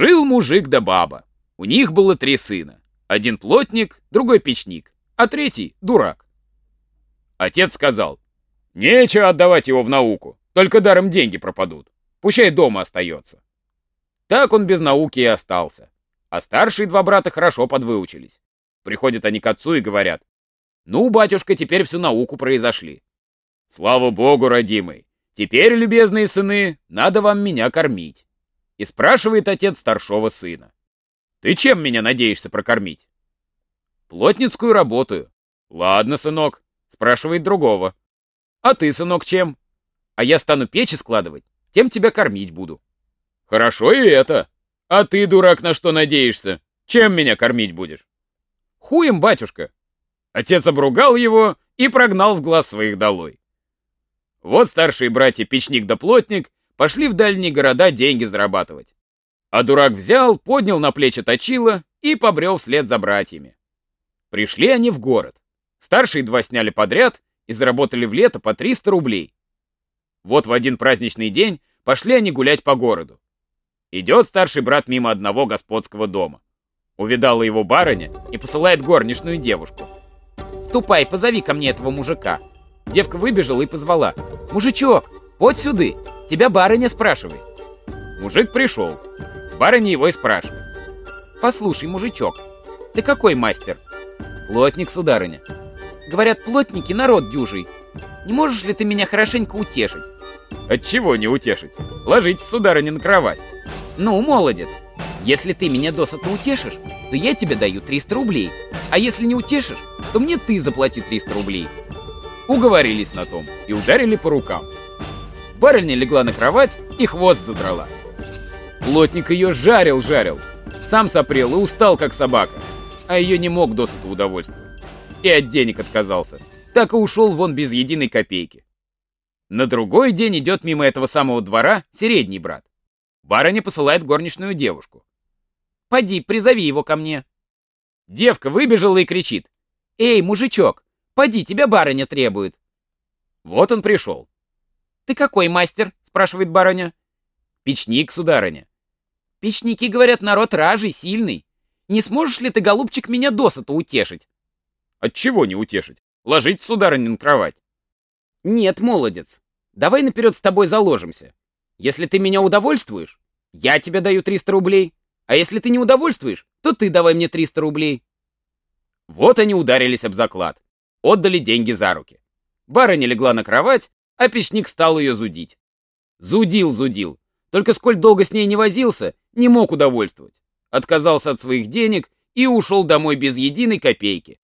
Жил мужик да баба. У них было три сына. Один плотник, другой печник, а третий — дурак. Отец сказал, нечего отдавать его в науку, только даром деньги пропадут. Пущай дома остается. Так он без науки и остался. А старшие два брата хорошо подвыучились. Приходят они к отцу и говорят, ну, батюшка, теперь всю науку произошли. Слава богу, родимый, теперь, любезные сыны, надо вам меня кормить. И спрашивает отец старшего сына. Ты чем меня надеешься прокормить? Плотницкую работаю. Ладно, сынок, спрашивает другого. А ты, сынок, чем? А я стану печи складывать, тем тебя кормить буду. Хорошо и это. А ты, дурак, на что надеешься? Чем меня кормить будешь? Хуем, батюшка. Отец обругал его и прогнал с глаз своих долой. Вот старшие братья Печник да Плотник пошли в дальние города деньги зарабатывать. А дурак взял, поднял на плечи точило и побрел вслед за братьями. Пришли они в город. Старшие два сняли подряд и заработали в лето по 300 рублей. Вот в один праздничный день пошли они гулять по городу. Идет старший брат мимо одного господского дома. Увидала его барыня и посылает горничную девушку. «Ступай, позови ко мне этого мужика». Девка выбежала и позвала. «Мужичок, вот сюды, тебя барыня спрашивает». Мужик пришел. Барыня его и спрашивает. «Послушай, мужичок, ты какой мастер?» «Плотник, сударыня». «Говорят, плотники народ дюжий. Не можешь ли ты меня хорошенько утешить?» «Отчего не утешить? Ложитесь, сударыня, на кровать». «Ну, молодец, если ты меня досыта утешишь, то я тебе даю 300 рублей. А если не утешишь, то мне ты заплати 300 рублей». Уговорились на том и ударили по рукам. Барыня легла на кровать и хвост задрала. Плотник ее жарил-жарил. Сам сопрел и устал, как собака. А ее не мог досыта удовольствовать. И от денег отказался. Так и ушел вон без единой копейки. На другой день идет мимо этого самого двора средний брат. Барыня посылает горничную девушку. «Поди, призови его ко мне». Девка выбежала и кричит. «Эй, мужичок, поди, тебя барыня требует». Вот он пришел. «Ты какой мастер?» — спрашивает барыня. «Печник, сударыня». Печники, говорят, народ ражий, сильный. Не сможешь ли ты, голубчик, меня досыта утешить? Отчего не утешить? Ложить, сударыня, на кровать. Нет, молодец. Давай наперед с тобой заложимся. Если ты меня удовольствуешь, я тебе даю 300 рублей. А если ты не удовольствуешь, то ты давай мне 300 рублей. Вот они ударились об заклад. Отдали деньги за руки. Барыня легла на кровать, а печник стал ее зудить. Зудил, зудил. Только сколь долго с ней не возился, не мог удовольствовать. Отказался от своих денег и ушел домой без единой копейки.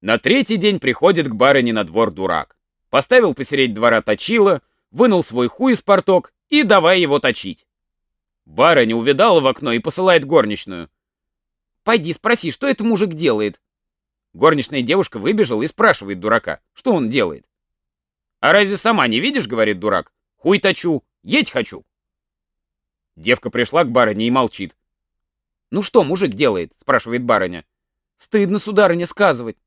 На третий день приходит к барыне на двор дурак. Поставил посередь двора точило, вынул свой хуй из порток и давай его точить. Барыня увидала в окно и посылает горничную. «Пойди спроси, что этот мужик делает?» Горничная девушка выбежала и спрашивает дурака, что он делает. «А разве сама не видишь, — говорит дурак, — хуй точу, едь хочу». Девка пришла к барыне и молчит. «Ну что мужик делает?» — спрашивает барыня. «Стыдно, сударыня, сказывать».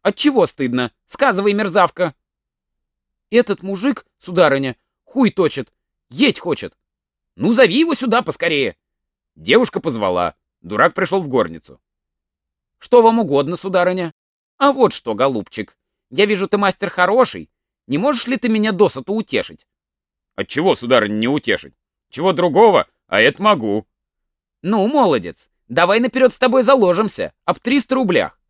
«Отчего стыдно? Сказывай, мерзавка!» «Этот мужик, сударыня, хуй точит, едь хочет». «Ну, зови его сюда поскорее!» Девушка позвала. Дурак пришел в горницу. «Что вам угодно, сударыня?» «А вот что, голубчик, я вижу, ты мастер хороший. Не можешь ли ты меня досыта утешить?» «Отчего, сударыня, не утешить? Чего другого? А это могу». «Ну, молодец, давай наперед с тобой заложимся, об 300 рублях».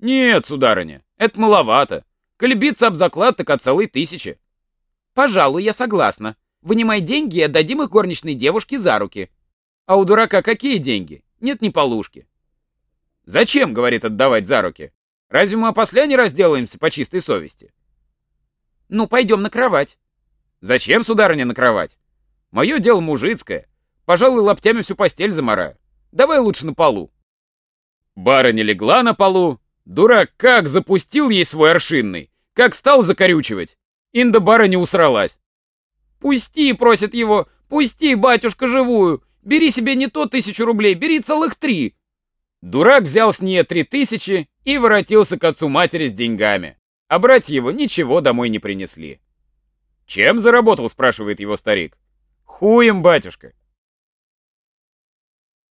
«Нет, сударыня, это маловато. Колебиться об заклад так о целой тысяче». «Пожалуй, я согласна. Вынимай деньги и отдадим их горничной девушке за руки». «А у дурака какие деньги? Нет ни полушки». «Зачем, — говорит, — отдавать за руки? Разве мы опосля не разделаемся по чистой совести?» «Ну, пойдем на кровать». «Зачем, сударыня, на кровать? Мое дело мужицкое. Пожалуй, лаптями всю постель замараю. Давай лучше на полу. Барыня легла на полу. Дурак как запустил ей свой аршинный, как стал закорючивать. Инда барыня усралась. «Пусти!» — просит его. «Пусти, батюшка, живую! Бери себе не то тысячу рублей, бери целых три!» Дурак взял с нее три тысячи и воротился к отцу матери с деньгами. А братья его ничего домой не принесли. «Чем заработал?» — спрашивает его старик. Хуем, батюшка.